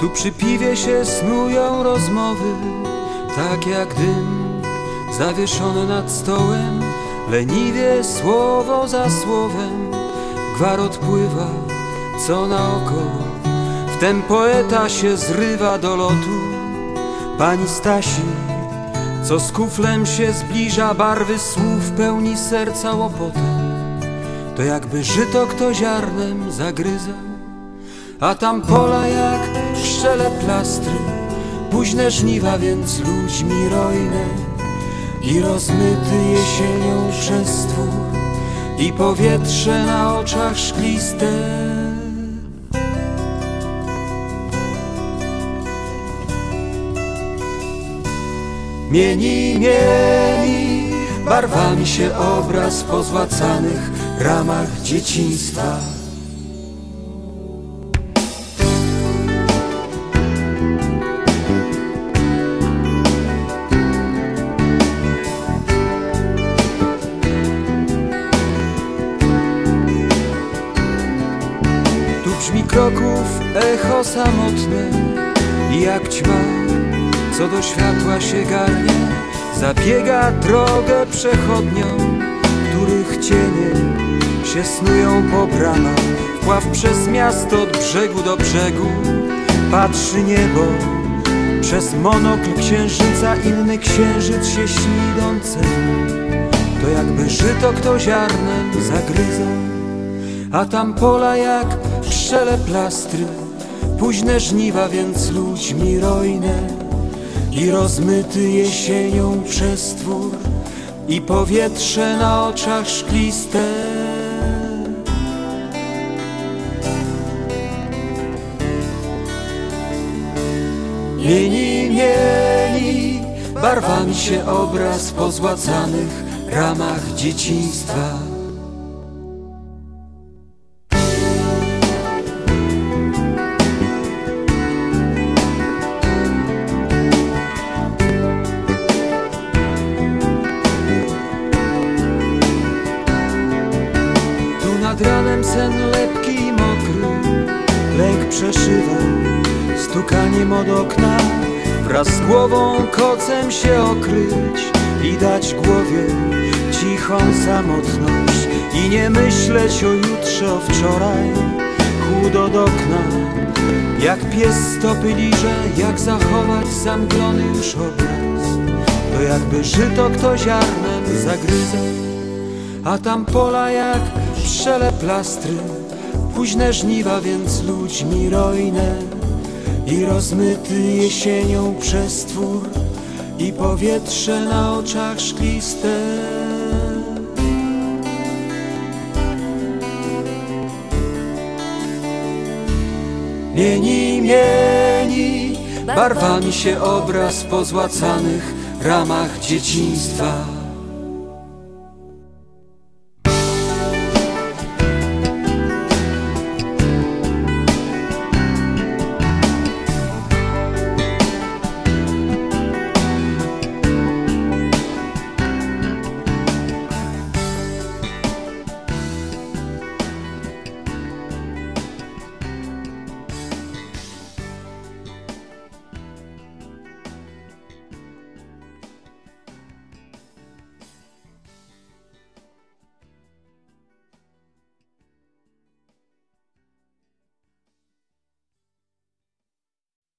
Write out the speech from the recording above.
Tu przy piwie się snują rozmowy, tak jak dym zawieszony nad stołem. Leniwie słowo za słowem gwar odpływa co naokoło. Wtem poeta się zrywa do lotu. Pani Stasi, co z kuflem się zbliża, barwy słów pełni serca łopotem. To jakby żyto kto ziarnem zagryzał, a tam pola jak pszczele plastry, późne żniwa, więc ludźmi rojne i rozmyty jesienią przez twór i powietrze na oczach szkliste. Mieni, mieni, barwami się obraz po złacanych ramach dzieciństwa. Kroków echo samotne jak ćma, co do światła się garnie, zabiega drogę przechodnią, których cienie się snują po bramach. Wpław przez miasto od brzegu do brzegu, patrzy niebo, przez monokl księżyca inny księżyc się śni. To jakby żyto kto ziarnem zagryzał a tam pola jak pszczele plastry, późne żniwa, więc ludźmi rojne i rozmyty jesienią przez twór i powietrze na oczach szkliste. Mieni, mieni, barwami się obraz po złacanych ramach dzieciństwa. Sen lepki i mokry Lek przeszywa stukaniem od okna Wraz z głową kocem się okryć I dać głowie cichą samotność. I nie myśleć o jutrze, o wczoraj Chłód od okna. Jak pies stopy liże Jak zachować zamglony już obraz. To jakby żyto kto ziarnem zagryzał a tam pola jak pszczele plastry, późne żniwa, więc ludźmi rojne i rozmyty jesienią przez twór i powietrze na oczach szkliste. Mieni, mieni, barwami się obraz po złacanych ramach dzieciństwa.